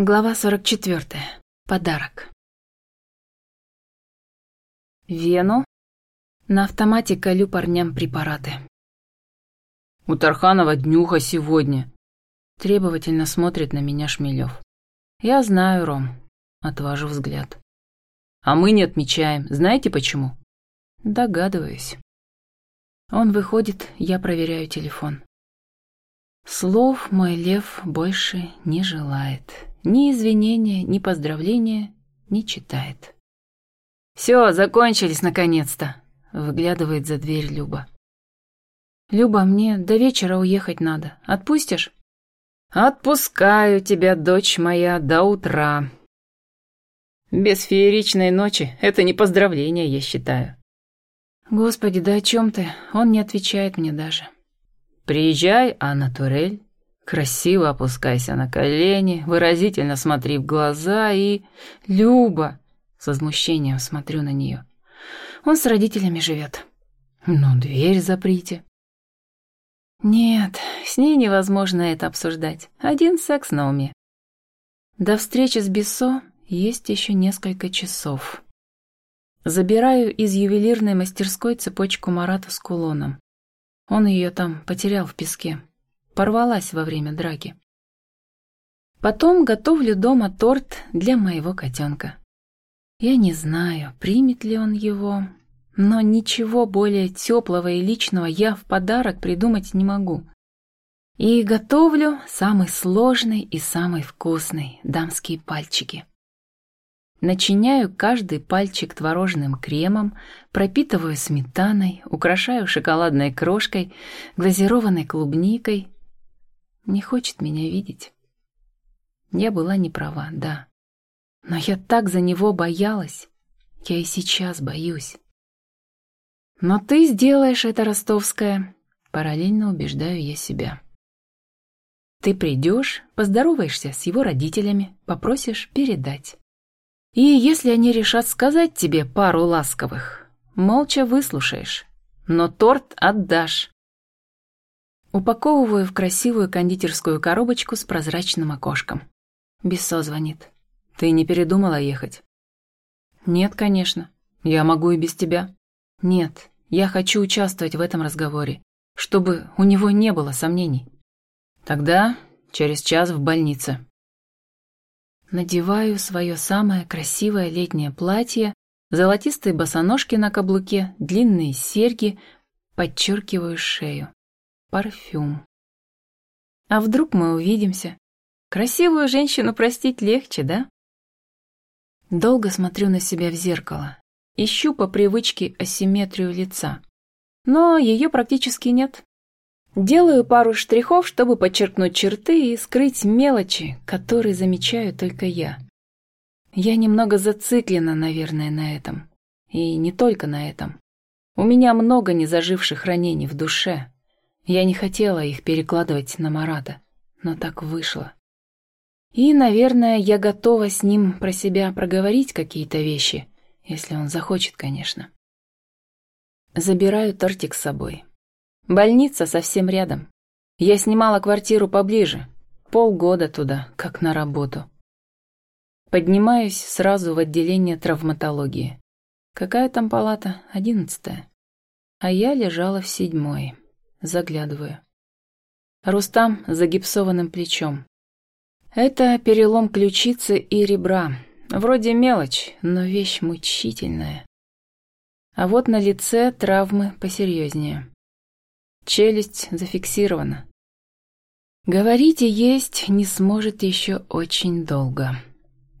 Глава 44. Подарок. Вену. На автомате колю парням препараты. «У Тарханова днюха сегодня», — требовательно смотрит на меня Шмелев. «Я знаю, Ром», — отвожу взгляд. «А мы не отмечаем. Знаете почему?» «Догадываюсь». Он выходит, я проверяю телефон. Слов мой лев больше не желает. Ни извинения, ни поздравления не читает. «Все, закончились наконец-то», — выглядывает за дверь Люба. «Люба, мне до вечера уехать надо. Отпустишь?» «Отпускаю тебя, дочь моя, до утра». Без фееричной ночи это не поздравление, я считаю. Господи, да о чем ты? Он не отвечает мне даже. Приезжай, Анна Турель. Красиво опускайся на колени, выразительно смотри в глаза и... Люба! С возмущением смотрю на нее. Он с родителями живет. Ну, дверь заприте. Нет, с ней невозможно это обсуждать. Один секс на уме. До встречи с Бессо есть еще несколько часов. Забираю из ювелирной мастерской цепочку Марата с кулоном. Он ее там потерял в песке порвалась во время драки. Потом готовлю дома торт для моего котенка. Я не знаю, примет ли он его, но ничего более теплого и личного я в подарок придумать не могу. И готовлю самый сложный и самый вкусный дамские пальчики. Начиняю каждый пальчик творожным кремом, пропитываю сметаной, украшаю шоколадной крошкой, глазированной клубникой, не хочет меня видеть. Я была не права, да. Но я так за него боялась. Я и сейчас боюсь. Но ты сделаешь это, ростовская. Параллельно убеждаю я себя. Ты придешь, поздороваешься с его родителями, попросишь передать. И если они решат сказать тебе пару ласковых, молча выслушаешь, но торт отдашь. Упаковываю в красивую кондитерскую коробочку с прозрачным окошком. Бессо звонит. «Ты не передумала ехать?» «Нет, конечно. Я могу и без тебя». «Нет, я хочу участвовать в этом разговоре, чтобы у него не было сомнений». «Тогда через час в больнице». Надеваю свое самое красивое летнее платье, золотистые босоножки на каблуке, длинные серьги, подчеркиваю шею парфюм. А вдруг мы увидимся? Красивую женщину простить легче, да? Долго смотрю на себя в зеркало. Ищу по привычке асимметрию лица. Но ее практически нет. Делаю пару штрихов, чтобы подчеркнуть черты и скрыть мелочи, которые замечаю только я. Я немного зациклена, наверное, на этом. И не только на этом. У меня много незаживших ранений в душе, я не хотела их перекладывать на Марата, но так вышло. И, наверное, я готова с ним про себя проговорить какие-то вещи, если он захочет, конечно. Забираю тортик с собой. Больница совсем рядом. Я снимала квартиру поближе, полгода туда, как на работу. Поднимаюсь сразу в отделение травматологии. Какая там палата? Одиннадцатая. А я лежала в седьмой. Заглядываю. Рустам с загипсованным плечом. Это перелом ключицы и ребра. Вроде мелочь, но вещь мучительная. А вот на лице травмы посерьезнее. Челюсть зафиксирована. Говорить и есть не сможет еще очень долго.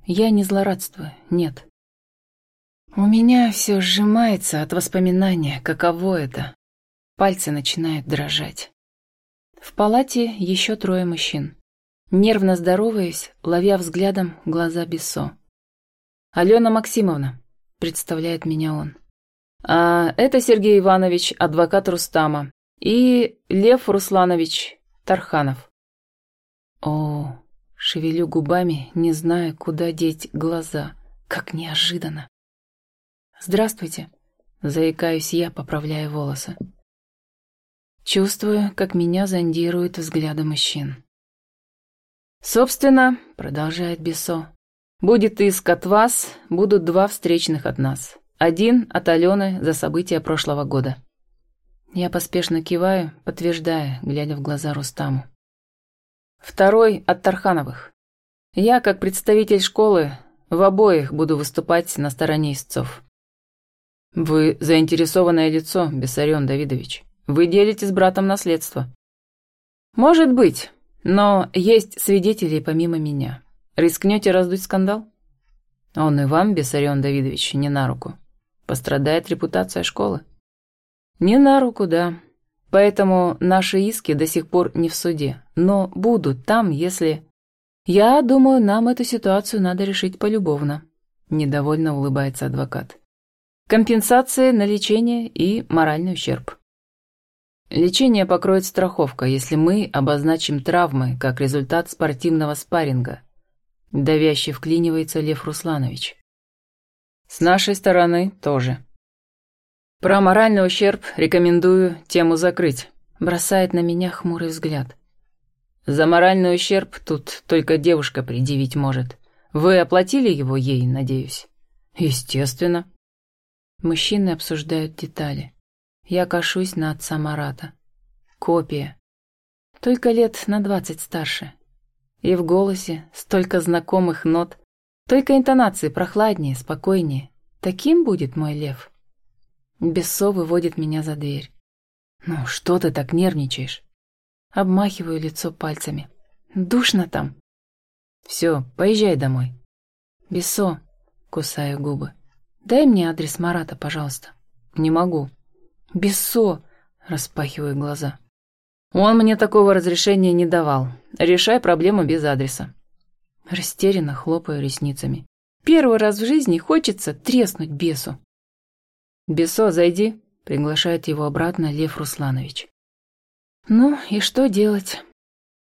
Я не злорадствую, нет. У меня все сжимается от воспоминания, каково это Пальцы начинают дрожать. В палате еще трое мужчин. Нервно здороваясь, ловя взглядом глаза Бессо. «Алена Максимовна», — представляет меня он. «А это Сергей Иванович, адвокат Рустама, и Лев Русланович Тарханов». О, шевелю губами, не зная, куда деть глаза. Как неожиданно. «Здравствуйте», — заикаюсь я, поправляя волосы. Чувствую, как меня зондируют взгляды мужчин. «Собственно», — продолжает Бесо, — «будет иск от вас, будут два встречных от нас. Один от Алены за события прошлого года». Я поспешно киваю, подтверждая, глядя в глаза Рустаму. Второй от Тархановых. Я, как представитель школы, в обоих буду выступать на стороне истцов. Вы заинтересованное лицо, Бессарен Давидович. Вы делите с братом наследство. Может быть, но есть свидетели помимо меня. Рискнете раздуть скандал? Он и вам, Бессарен Давидович, не на руку. Пострадает репутация школы. Не на руку, да. Поэтому наши иски до сих пор не в суде, но будут там, если... Я думаю, нам эту ситуацию надо решить полюбовно. Недовольно улыбается адвокат. Компенсации на лечение и моральный ущерб. Лечение покроет страховка, если мы обозначим травмы как результат спортивного спарринга. Давяще вклинивается Лев Русланович. С нашей стороны тоже. Про моральный ущерб рекомендую тему закрыть. Бросает на меня хмурый взгляд. За моральный ущерб тут только девушка предъявить может. Вы оплатили его ей, надеюсь? Естественно. Мужчины обсуждают детали. Я кашусь на отца Марата. Копия. Только лет на двадцать старше. И в голосе столько знакомых нот, только интонации прохладнее, спокойнее. Таким будет мой лев. Бессо выводит меня за дверь. «Ну, что ты так нервничаешь?» Обмахиваю лицо пальцами. «Душно там». «Все, поезжай домой». «Бессо», — кусаю губы. «Дай мне адрес Марата, пожалуйста». «Не могу». «Бессо», — распахиваю глаза. «Он мне такого разрешения не давал. Решай проблему без адреса». Растерянно хлопаю ресницами. Первый раз в жизни хочется треснуть бесу. «Бесо, зайди», — приглашает его обратно Лев Русланович. «Ну, и что делать?»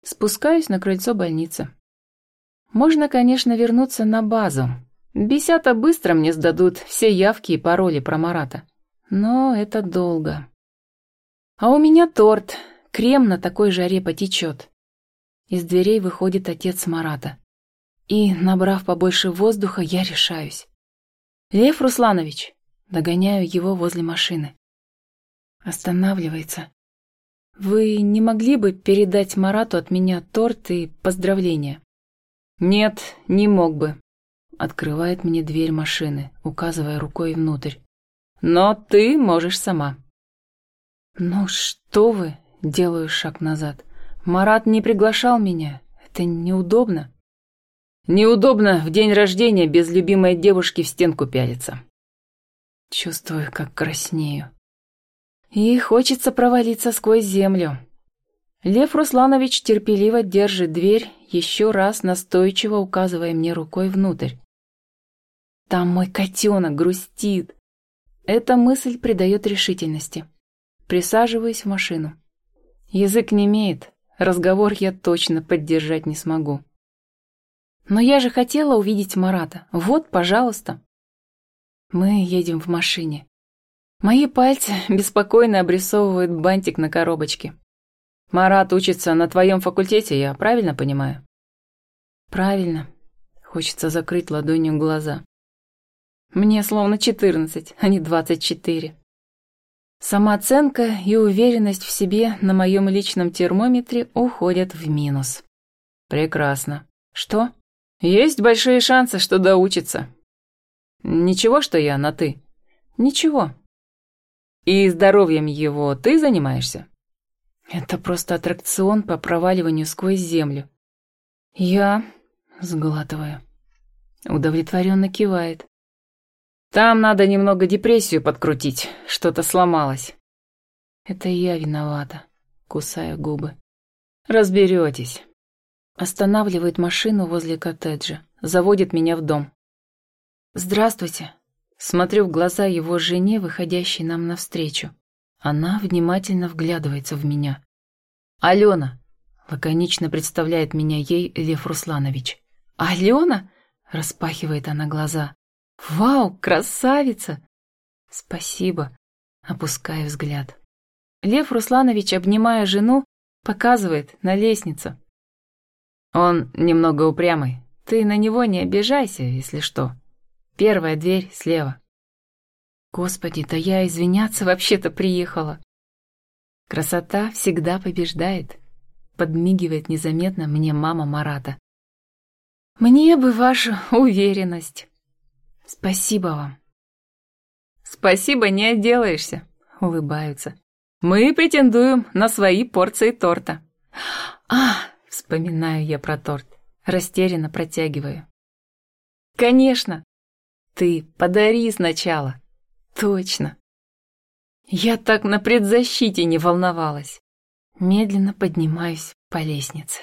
Спускаюсь на крыльцо больницы. Можно, конечно, вернуться на базу. Бесята быстро мне сдадут все явки и пароли про Марата. Но это долго. А у меня торт. Крем на такой жаре потечет. Из дверей выходит отец Марата. И, набрав побольше воздуха, я решаюсь. «Лев Русланович, Догоняю его возле машины. Останавливается. Вы не могли бы передать Марату от меня торт и поздравления? Нет, не мог бы. Открывает мне дверь машины, указывая рукой внутрь. Но ты можешь сама. Ну что вы, делаю шаг назад. Марат не приглашал меня. Это неудобно. Неудобно в день рождения без любимой девушки в стенку пялиться. Чувствую, как краснею. И хочется провалиться сквозь землю. Лев Русланович терпеливо держит дверь, еще раз настойчиво указывая мне рукой внутрь. Там мой котенок грустит. Эта мысль придает решительности. Присаживаюсь в машину. Язык не имеет, разговор я точно поддержать не смогу. Но я же хотела увидеть Марата. Вот, пожалуйста. Мы едем в машине. Мои пальцы беспокойно обрисовывают бантик на коробочке. Марат учится на твоем факультете, я правильно понимаю? Правильно. Хочется закрыть ладонью глаза. Мне словно четырнадцать, а не двадцать четыре. Самооценка и уверенность в себе на моем личном термометре уходят в минус. Прекрасно. Что? Есть большие шансы, что доучится. Ничего, что я на «ты»?» «Ничего». «И здоровьем его ты занимаешься?» «Это просто аттракцион по проваливанию сквозь землю». «Я...» — сглатываю. Удовлетворенно кивает. «Там надо немного депрессию подкрутить, что-то сломалось». «Это я виновата», — кусая губы. «Разберетесь». Останавливает машину возле коттеджа, заводит меня в дом. «Здравствуйте». Смотрю в глаза его жене, выходящей нам навстречу. Она внимательно вглядывается в меня. «Алена!» — лаконично представляет меня ей Лев Русланович. «Алена?» — распахивает она глаза. «Вау, красавица!» «Спасибо», — опуская взгляд. Лев Русланович, обнимая жену, показывает на лестницу. Он немного упрямый. Ты на него не обижайся, если что. Первая дверь слева. Господи, да я извиняться вообще-то приехала. Красота всегда побеждает, подмигивает незаметно мне мама Марата. Мне бы ваша уверенность. Спасибо вам. Спасибо, не отделаешься, улыбаются. Мы претендуем на свои порции торта. А, вспоминаю я про торт, растерянно протягиваю. Конечно. Ты подари сначала. Точно. Я так на предзащите не волновалась. Медленно поднимаюсь по лестнице.